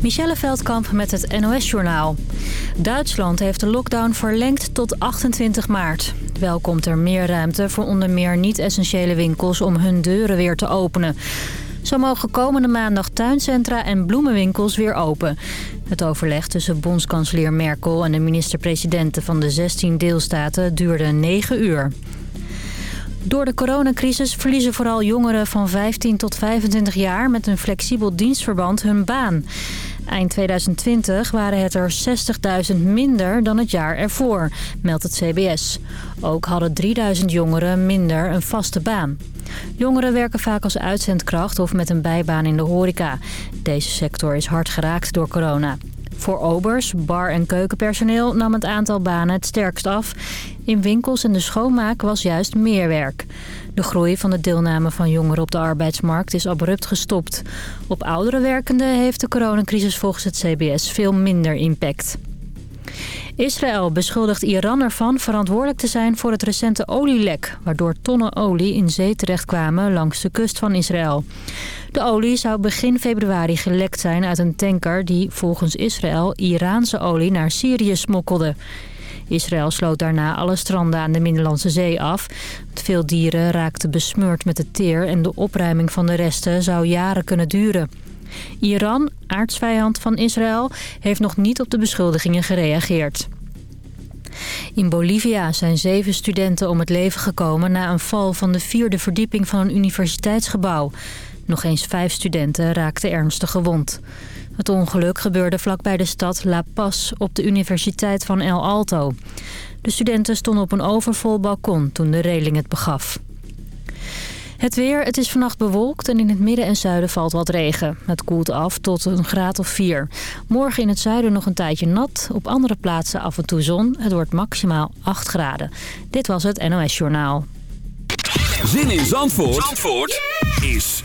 Michelle Veldkamp met het NOS-journaal. Duitsland heeft de lockdown verlengd tot 28 maart. Wel komt er meer ruimte voor onder meer niet-essentiële winkels om hun deuren weer te openen. Zo mogen komende maandag tuincentra en bloemenwinkels weer open. Het overleg tussen bondskanselier Merkel en de minister-presidenten van de 16 deelstaten duurde 9 uur. Door de coronacrisis verliezen vooral jongeren van 15 tot 25 jaar met een flexibel dienstverband hun baan. Eind 2020 waren het er 60.000 minder dan het jaar ervoor, meldt het CBS. Ook hadden 3000 jongeren minder een vaste baan. Jongeren werken vaak als uitzendkracht of met een bijbaan in de horeca. Deze sector is hard geraakt door corona. Voor obers, bar- en keukenpersoneel nam het aantal banen het sterkst af. In winkels en de schoonmaak was juist meer werk. De groei van de deelname van jongeren op de arbeidsmarkt is abrupt gestopt. Op oudere werkenden heeft de coronacrisis volgens het CBS veel minder impact. Israël beschuldigt Iran ervan verantwoordelijk te zijn voor het recente olielek... waardoor tonnen olie in zee terechtkwamen langs de kust van Israël. De olie zou begin februari gelekt zijn uit een tanker... die volgens Israël Iraanse olie naar Syrië smokkelde. Israël sloot daarna alle stranden aan de Middellandse Zee af. Veel dieren raakten besmeurd met het teer... en de opruiming van de resten zou jaren kunnen duren. Iran, aardsvijand van Israël, heeft nog niet op de beschuldigingen gereageerd. In Bolivia zijn zeven studenten om het leven gekomen na een val van de vierde verdieping van een universiteitsgebouw. Nog eens vijf studenten raakten ernstig gewond. Het ongeluk gebeurde vlakbij de stad La Paz op de Universiteit van El Alto. De studenten stonden op een overvol balkon toen de reling het begaf. Het weer, het is vannacht bewolkt en in het midden en zuiden valt wat regen. Het koelt af tot een graad of 4. Morgen in het zuiden nog een tijdje nat. Op andere plaatsen af en toe zon. Het wordt maximaal 8 graden. Dit was het NOS Journaal. Zin in Zandvoort, Zandvoort is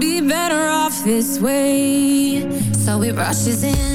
be better off this way. So it rushes in.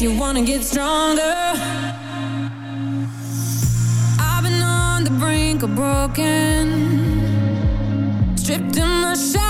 you wanna get stronger. I've been on the brink of broken, stripped in the shadow.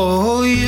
Oh, you,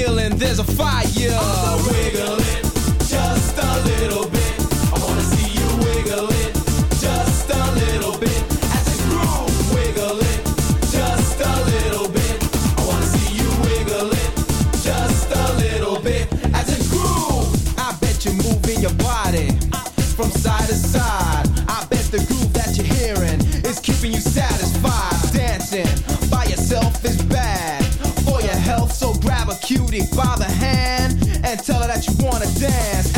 feeling there's a fire. I'm Also wiggling just a little bit. wanna dance.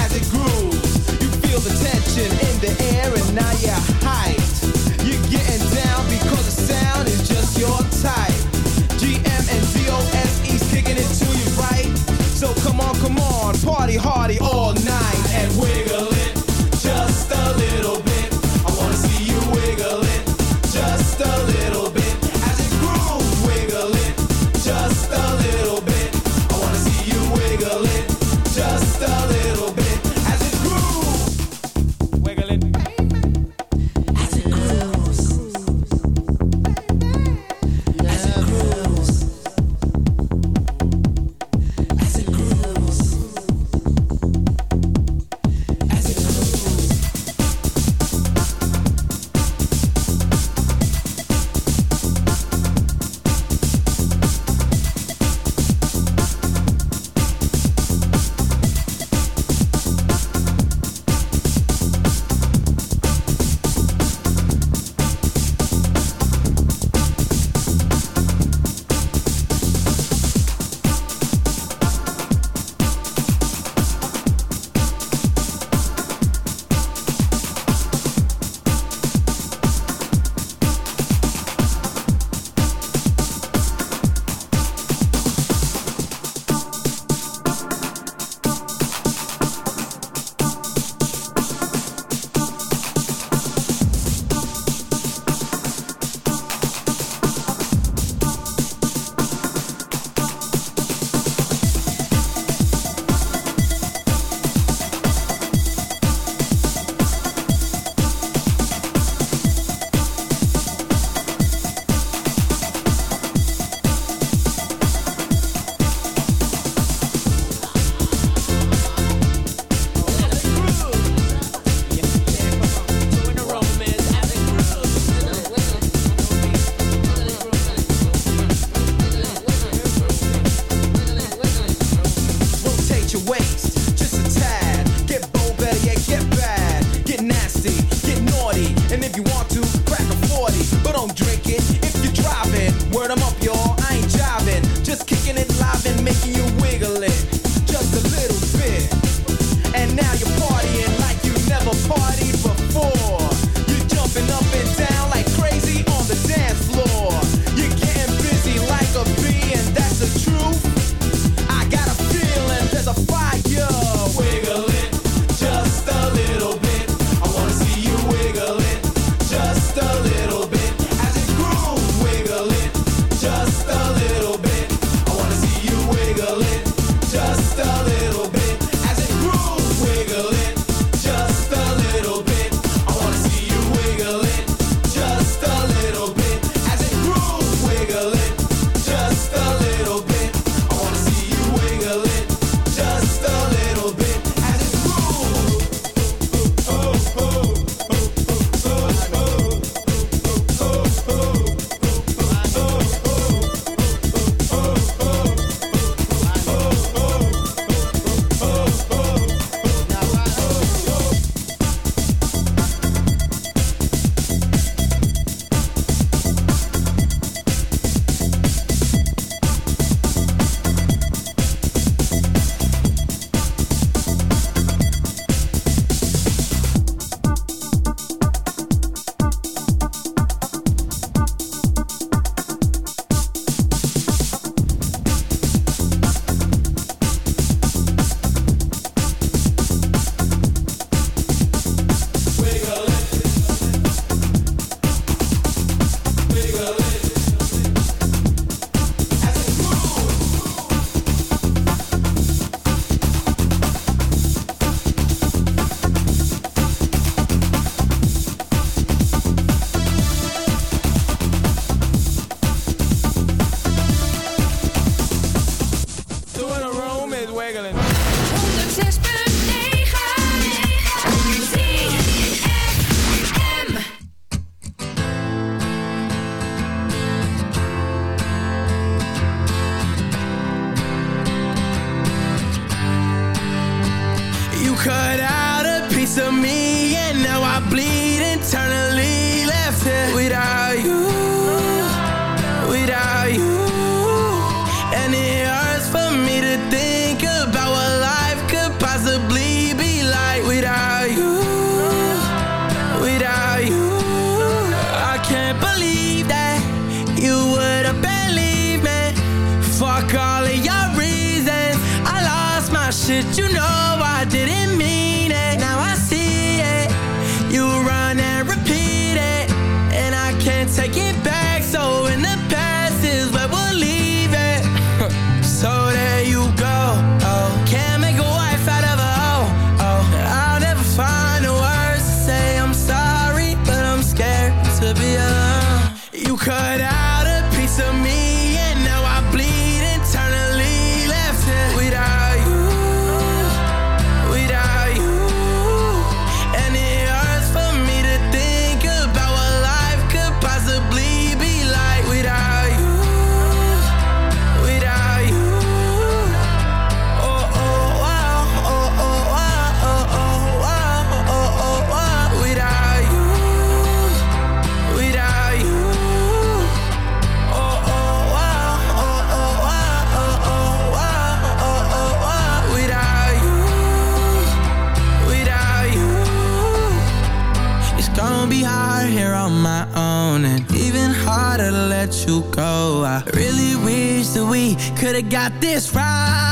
Wish that we could've got this right.